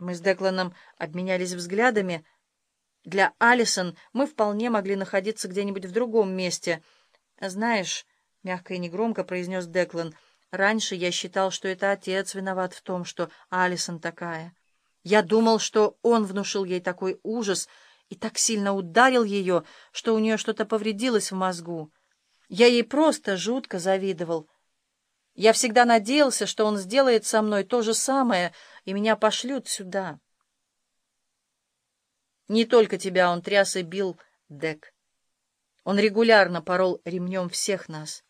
Мы с Декланом обменялись взглядами. Для Алисон мы вполне могли находиться где-нибудь в другом месте. «Знаешь», — мягко и негромко произнес Деклан, — «раньше я считал, что это отец виноват в том, что Алисон такая. Я думал, что он внушил ей такой ужас и так сильно ударил ее, что у нее что-то повредилось в мозгу. Я ей просто жутко завидовал». Я всегда надеялся, что он сделает со мной то же самое, и меня пошлют сюда. Не только тебя он тряс и бил, Дек. Он регулярно порол ремнем всех нас.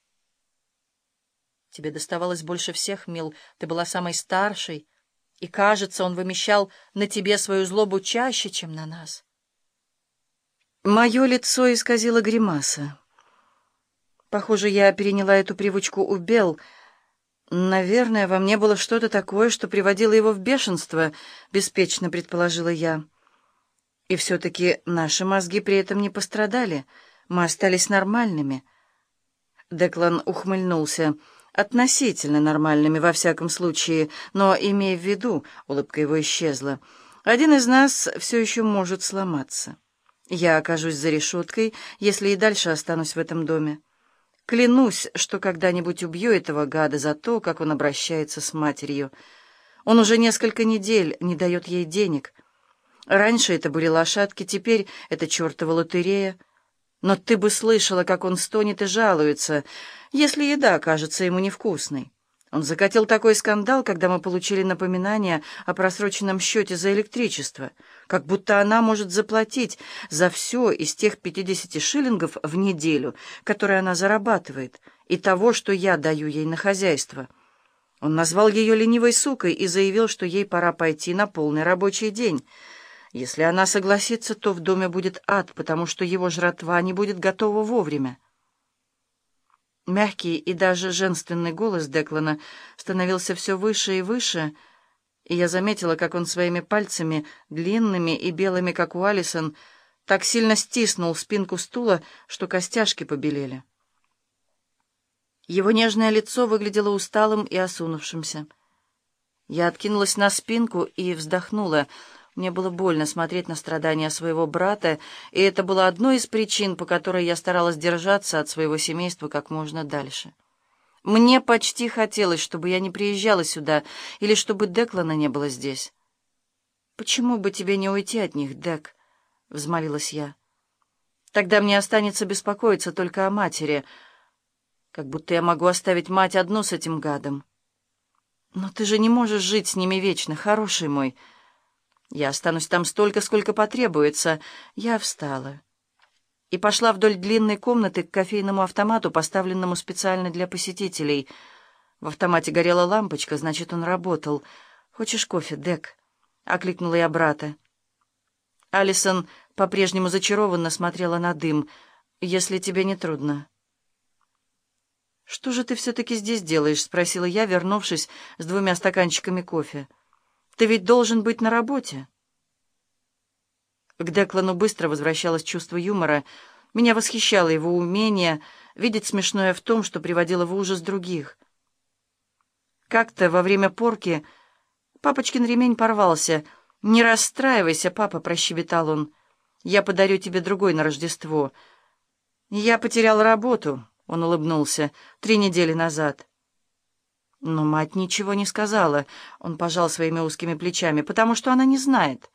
Тебе доставалось больше всех, Мил, ты была самой старшей, и, кажется, он вымещал на тебе свою злобу чаще, чем на нас. Мое лицо исказило гримаса. Похоже, я переняла эту привычку у Белл, «Наверное, во мне было что-то такое, что приводило его в бешенство», — беспечно предположила я. «И все-таки наши мозги при этом не пострадали. Мы остались нормальными». Деклан ухмыльнулся. «Относительно нормальными, во всяком случае, но, имея в виду, улыбка его исчезла, один из нас все еще может сломаться. Я окажусь за решеткой, если и дальше останусь в этом доме». Клянусь, что когда-нибудь убью этого гада за то, как он обращается с матерью. Он уже несколько недель не дает ей денег. Раньше это были лошадки, теперь это чертова лотерея. Но ты бы слышала, как он стонет и жалуется, если еда кажется ему невкусной. Он закатил такой скандал, когда мы получили напоминание о просроченном счете за электричество, как будто она может заплатить за все из тех 50 шиллингов в неделю, которые она зарабатывает, и того, что я даю ей на хозяйство. Он назвал ее ленивой сукой и заявил, что ей пора пойти на полный рабочий день. Если она согласится, то в доме будет ад, потому что его жратва не будет готова вовремя. Мягкий и даже женственный голос Деклана становился все выше и выше, и я заметила, как он своими пальцами, длинными и белыми, как у Алисон, так сильно стиснул спинку стула, что костяшки побелели. Его нежное лицо выглядело усталым и осунувшимся. Я откинулась на спинку и вздохнула — мне было больно смотреть на страдания своего брата, и это было одной из причин, по которой я старалась держаться от своего семейства как можно дальше. Мне почти хотелось, чтобы я не приезжала сюда, или чтобы Деклана не было здесь. «Почему бы тебе не уйти от них, Дек?» — взмолилась я. «Тогда мне останется беспокоиться только о матери, как будто я могу оставить мать одну с этим гадом. Но ты же не можешь жить с ними вечно, хороший мой». Я останусь там столько, сколько потребуется. Я встала и пошла вдоль длинной комнаты к кофейному автомату, поставленному специально для посетителей. В автомате горела лампочка, значит, он работал. «Хочешь кофе, Дек?» — окликнула я брата. Алисон по-прежнему зачарованно смотрела на дым. «Если тебе не трудно». «Что же ты все-таки здесь делаешь?» — спросила я, вернувшись с двумя стаканчиками кофе. Ты ведь должен быть на работе. К Деклану быстро возвращалось чувство юмора. Меня восхищало его умение видеть смешное в том, что приводило в ужас других. Как-то во время порки папочкин ремень порвался. «Не расстраивайся, папа», — прощебетал он. «Я подарю тебе другой на Рождество». «Я потерял работу», — он улыбнулся, — «три недели назад». Но мать ничего не сказала. Он пожал своими узкими плечами, потому что она не знает.